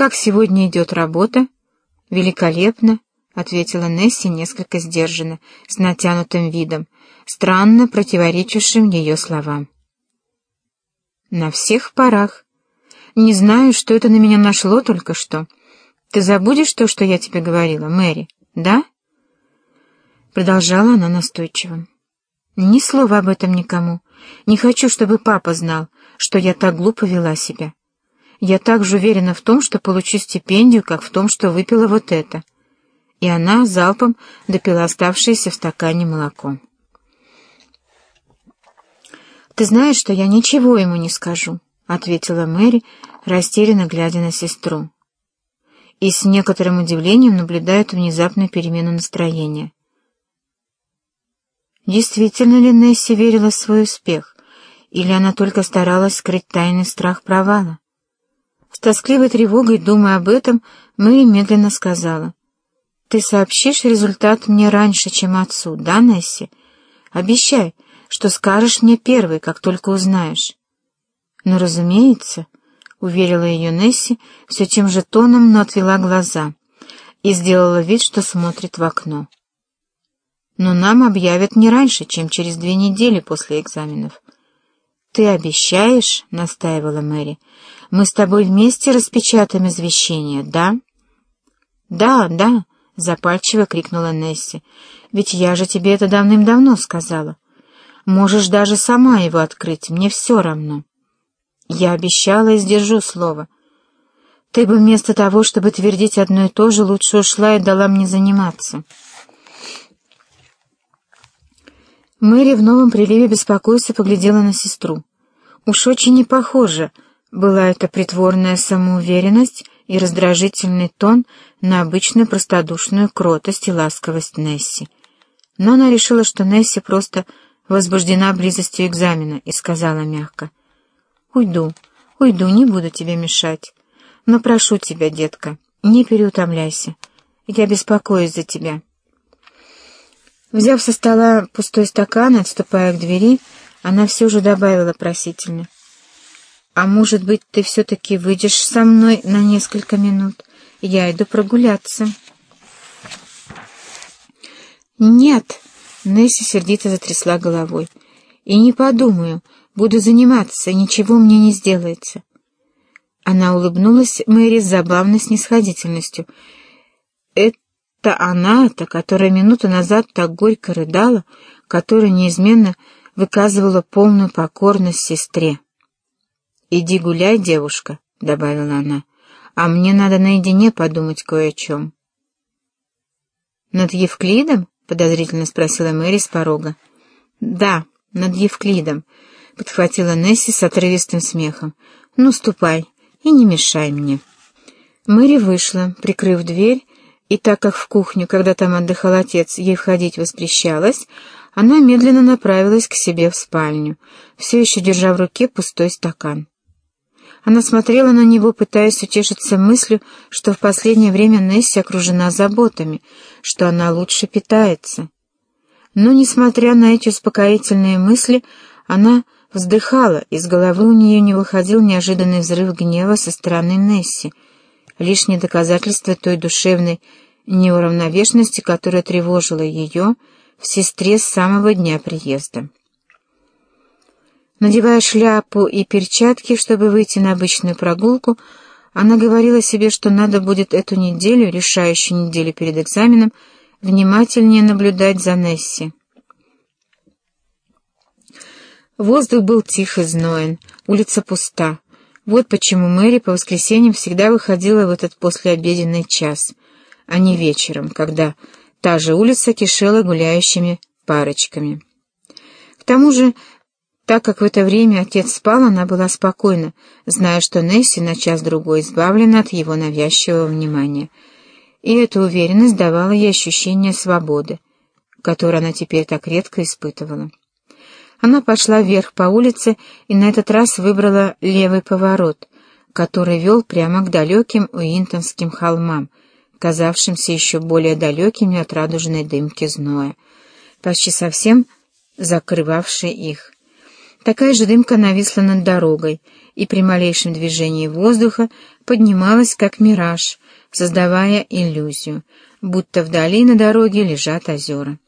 «Как сегодня идет работа?» «Великолепно», — ответила Несси несколько сдержанно, с натянутым видом, странно противоречившим ее словам. «На всех парах. Не знаю, что это на меня нашло только что. Ты забудешь то, что я тебе говорила, Мэри, да?» Продолжала она настойчиво. «Ни слова об этом никому. Не хочу, чтобы папа знал, что я так глупо вела себя. Я так же уверена в том, что получу стипендию, как в том, что выпила вот это». И она залпом допила оставшееся в стакане молоко. «Ты знаешь, что я ничего ему не скажу», — ответила Мэри, растерянно глядя на сестру. И с некоторым удивлением наблюдает внезапную перемену настроения. Действительно ли Несси верила в свой успех, или она только старалась скрыть тайный страх провала? С тоскливой тревогой, думая об этом, Мэри медленно сказала. «Ты сообщишь результат мне раньше, чем отцу, да, Несси? Обещай, что скажешь мне первый, как только узнаешь». «Ну, разумеется», — уверила ее Несси, все тем же тоном, но отвела глаза и сделала вид, что смотрит в окно. «Но нам объявят не раньше, чем через две недели после экзаменов». «Ты обещаешь?» — настаивала Мэри. «Мы с тобой вместе распечатаем извещение, да?» «Да, да», — запальчиво крикнула Несси. «Ведь я же тебе это давным-давно сказала. Можешь даже сама его открыть, мне все равно». «Я обещала и сдержу слово. Ты бы вместо того, чтобы твердить одно и то же, лучше ушла и дала мне заниматься». Мэри в новом приливе беспокойства поглядела на сестру. Уж очень не похоже была эта притворная самоуверенность и раздражительный тон на обычную простодушную кротость и ласковость Несси. Но она решила, что Несси просто возбуждена близостью экзамена, и сказала мягко. «Уйду, уйду, не буду тебе мешать. Но прошу тебя, детка, не переутомляйся. Я беспокоюсь за тебя». Взяв со стола пустой стакан, отступая к двери, она все же добавила просительно. «А может быть, ты все-таки выйдешь со мной на несколько минут? Я иду прогуляться». «Нет!» — Несси сердито затрясла головой. «И не подумаю. Буду заниматься, и ничего мне не сделается». Она улыбнулась Мэри с забавной снисходительностью. «Это это она-то, которая минуту назад так горько рыдала, которая неизменно выказывала полную покорность сестре. «Иди гуляй, девушка», — добавила она, — «а мне надо наедине подумать кое о чем». «Над Евклидом?» — подозрительно спросила Мэри с порога. «Да, над Евклидом», — подхватила Несси с отрывистым смехом. «Ну, ступай и не мешай мне». Мэри вышла, прикрыв дверь, и так как в кухню, когда там отдыхал отец, ей входить воспрещалось, она медленно направилась к себе в спальню, все еще держа в руке пустой стакан. Она смотрела на него, пытаясь утешиться мыслью, что в последнее время Несси окружена заботами, что она лучше питается. Но, несмотря на эти успокоительные мысли, она вздыхала, из головы у нее не выходил неожиданный взрыв гнева со стороны Несси, лишнее доказательство той душевной неуравновешенности, которая тревожила ее в сестре с самого дня приезда. Надевая шляпу и перчатки, чтобы выйти на обычную прогулку, она говорила себе, что надо будет эту неделю, решающую неделю перед экзаменом, внимательнее наблюдать за Несси. Воздух был тих и зноен, улица пуста. Вот почему Мэри по воскресеньям всегда выходила в этот послеобеденный час, а не вечером, когда та же улица кишела гуляющими парочками. К тому же, так как в это время отец спал, она была спокойна, зная, что Несси на час-другой избавлена от его навязчивого внимания. И эта уверенность давала ей ощущение свободы, которое она теперь так редко испытывала. Она пошла вверх по улице и на этот раз выбрала левый поворот, который вел прямо к далеким Уинтонским холмам, казавшимся еще более далекими от радужной дымки зноя, почти совсем закрывавшей их. Такая же дымка нависла над дорогой и при малейшем движении воздуха поднималась, как мираж, создавая иллюзию, будто вдали на дороге лежат озера.